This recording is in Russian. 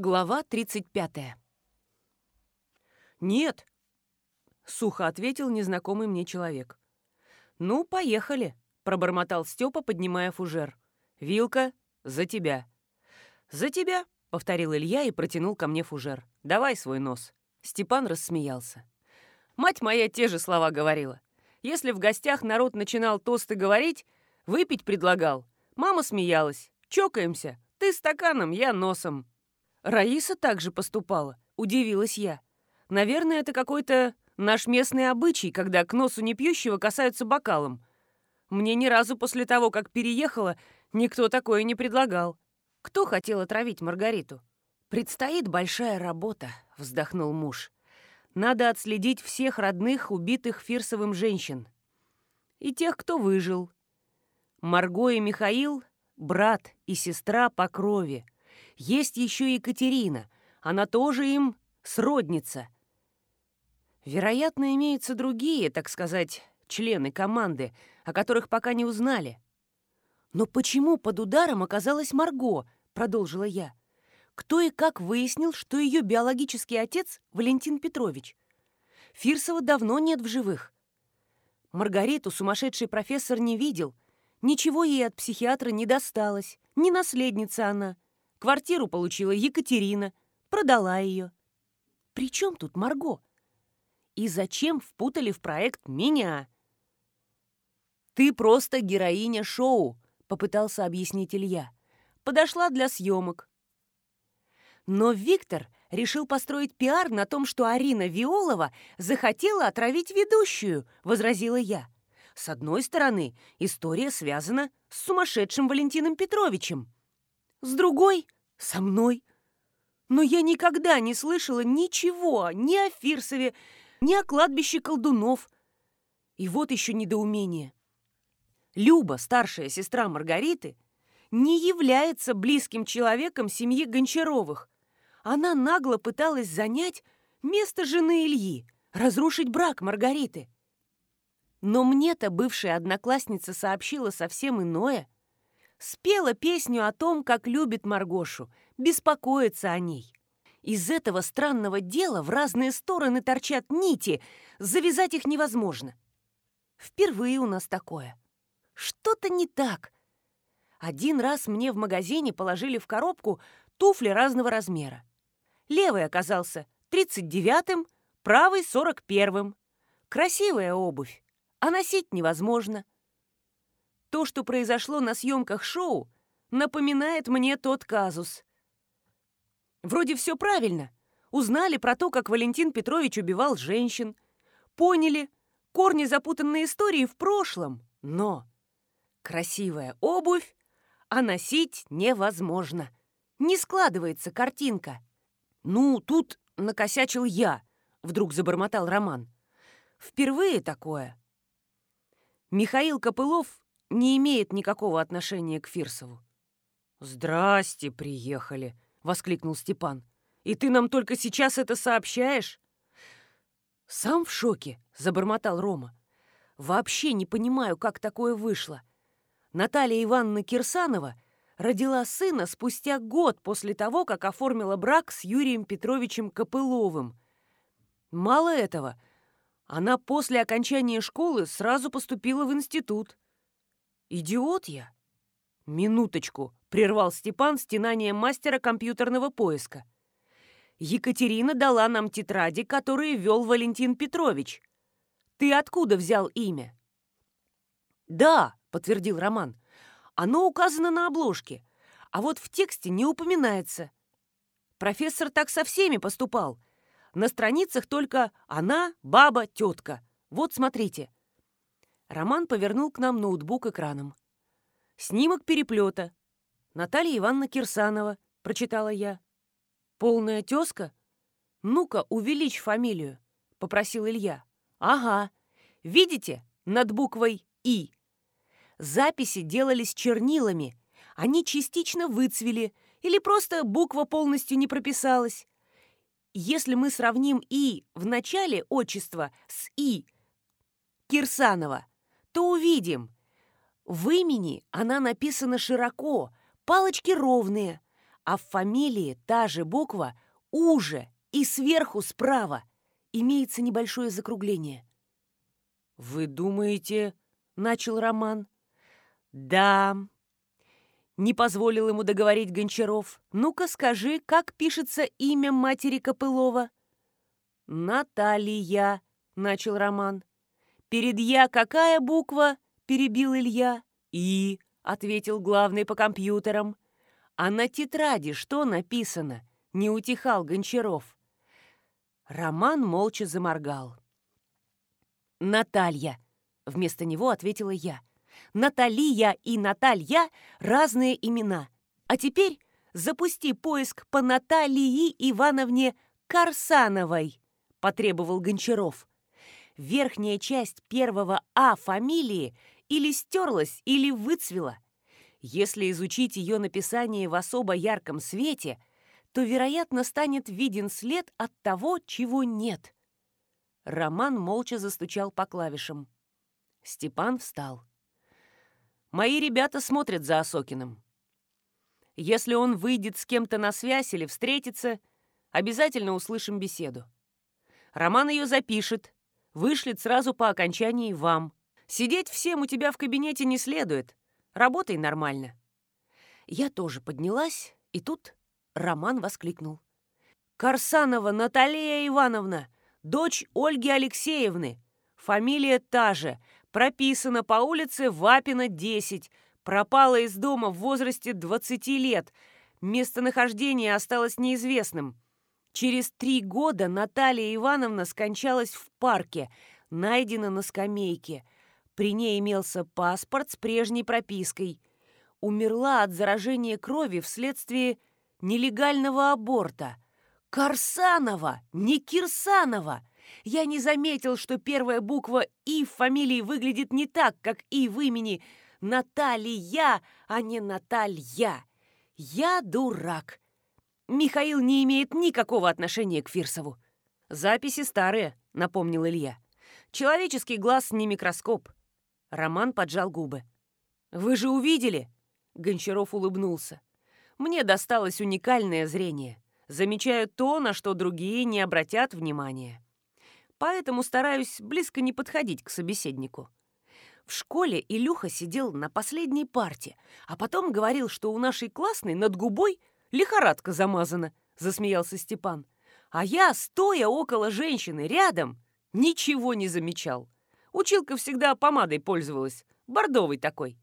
Глава 35. «Нет», — сухо ответил незнакомый мне человек. «Ну, поехали», — пробормотал Степа, поднимая фужер. «Вилка, за тебя». «За тебя», — повторил Илья и протянул ко мне фужер. «Давай свой нос». Степан рассмеялся. «Мать моя те же слова говорила. Если в гостях народ начинал тосты говорить, выпить предлагал. Мама смеялась. Чокаемся. Ты стаканом, я носом. «Раиса также поступала», — удивилась я. «Наверное, это какой-то наш местный обычай, когда к носу непьющего касаются бокалом. Мне ни разу после того, как переехала, никто такое не предлагал. Кто хотел отравить Маргариту?» «Предстоит большая работа», — вздохнул муж. «Надо отследить всех родных, убитых Фирсовым женщин. И тех, кто выжил. Марго и Михаил — брат и сестра по крови». Есть еще Екатерина. Она тоже им сродница. Вероятно, имеются другие, так сказать, члены команды, о которых пока не узнали. «Но почему под ударом оказалась Марго?» — продолжила я. «Кто и как выяснил, что ее биологический отец — Валентин Петрович? Фирсова давно нет в живых. Маргариту сумасшедший профессор не видел. Ничего ей от психиатра не досталось. Не наследница она. Квартиру получила Екатерина, продала ее. При чем тут Марго? И зачем впутали в проект меня? «Ты просто героиня шоу», — попытался объяснить Илья. «Подошла для съемок». Но Виктор решил построить пиар на том, что Арина Виолова захотела отравить ведущую, — возразила я. С одной стороны, история связана с сумасшедшим Валентином Петровичем. С другой — со мной. Но я никогда не слышала ничего ни о Фирсове, ни о кладбище колдунов. И вот еще недоумение. Люба, старшая сестра Маргариты, не является близким человеком семьи Гончаровых. Она нагло пыталась занять место жены Ильи, разрушить брак Маргариты. Но мне-то бывшая одноклассница сообщила совсем иное — спела песню о том, как любит Маргошу, беспокоится о ней. Из этого странного дела в разные стороны торчат нити, завязать их невозможно. Впервые у нас такое. Что-то не так. Один раз мне в магазине положили в коробку туфли разного размера. Левый оказался 39-м, правый 41-м. Красивая обувь, а носить невозможно – то, что произошло на съемках шоу, напоминает мне тот казус. Вроде все правильно. Узнали про то, как Валентин Петрович убивал женщин. Поняли, корни запутанной истории в прошлом. Но красивая обувь, а носить невозможно. Не складывается картинка. «Ну, тут накосячил я», — вдруг забормотал Роман. «Впервые такое». Михаил Копылов не имеет никакого отношения к Фирсову». «Здрасте, приехали!» — воскликнул Степан. «И ты нам только сейчас это сообщаешь?» «Сам в шоке!» — забормотал Рома. «Вообще не понимаю, как такое вышло. Наталья Ивановна Кирсанова родила сына спустя год после того, как оформила брак с Юрием Петровичем Копыловым. Мало этого, она после окончания школы сразу поступила в институт. «Идиот я!» «Минуточку!» — прервал Степан стенание мастера компьютерного поиска. «Екатерина дала нам тетради, которые вел Валентин Петрович. Ты откуда взял имя?» «Да», — подтвердил Роман, — «оно указано на обложке, а вот в тексте не упоминается. Профессор так со всеми поступал. На страницах только она, баба, тетка. Вот смотрите». Роман повернул к нам ноутбук экраном. «Снимок переплета. Наталья Ивановна Кирсанова», — прочитала я. «Полная тезка? Ну-ка, увеличь фамилию», — попросил Илья. «Ага. Видите? Над буквой «И». Записи делались чернилами. Они частично выцвели, или просто буква полностью не прописалась. Если мы сравним «и» в начале отчества с «и», Кирсанова, то увидим. В имени она написана широко, палочки ровные, а в фамилии та же буква уже и сверху справа имеется небольшое закругление. «Вы думаете...» — начал Роман. «Да...» Не позволил ему договорить Гончаров. «Ну-ка скажи, как пишется имя матери Копылова?» «Наталья», — начал Роман. «Перед «я» какая буква?» – перебил Илья. «И», – ответил главный по компьютерам. «А на тетради что написано?» – не утихал Гончаров. Роман молча заморгал. «Наталья», – вместо него ответила я. Наталья и Наталья – разные имена. А теперь запусти поиск по Наталии Ивановне Карсановой», – потребовал Гончаров верхняя часть первого «а» фамилии или стерлась, или выцвела. Если изучить ее написание в особо ярком свете, то, вероятно, станет виден след от того, чего нет. Роман молча застучал по клавишам. Степан встал. «Мои ребята смотрят за Осокиным. Если он выйдет с кем-то на связь или встретится, обязательно услышим беседу. Роман ее запишет, Вышлет сразу по окончании вам. Сидеть всем у тебя в кабинете не следует. Работай нормально». Я тоже поднялась, и тут Роман воскликнул. «Корсанова Наталья Ивановна, дочь Ольги Алексеевны. Фамилия та же, прописана по улице Вапина, 10, пропала из дома в возрасте 20 лет. Местонахождение осталось неизвестным. Через три года Наталья Ивановна скончалась в парке, найдена на скамейке. При ней имелся паспорт с прежней пропиской. Умерла от заражения крови вследствие нелегального аборта. Корсанова, не Кирсанова. Я не заметил, что первая буква «и» в фамилии выглядит не так, как «и» в имени Наталья, а не Наталья. Я дурак. Михаил не имеет никакого отношения к Фирсову. Записи старые, напомнил Илья. Человеческий глаз не микроскоп. Роман поджал губы. Вы же увидели? Гончаров улыбнулся. Мне досталось уникальное зрение. Замечаю то, на что другие не обратят внимания. Поэтому стараюсь близко не подходить к собеседнику. В школе Илюха сидел на последней парте, а потом говорил, что у нашей классной над губой Лихорадка замазана», — засмеялся Степан. «А я, стоя около женщины, рядом, ничего не замечал. Училка всегда помадой пользовалась, бордовой такой.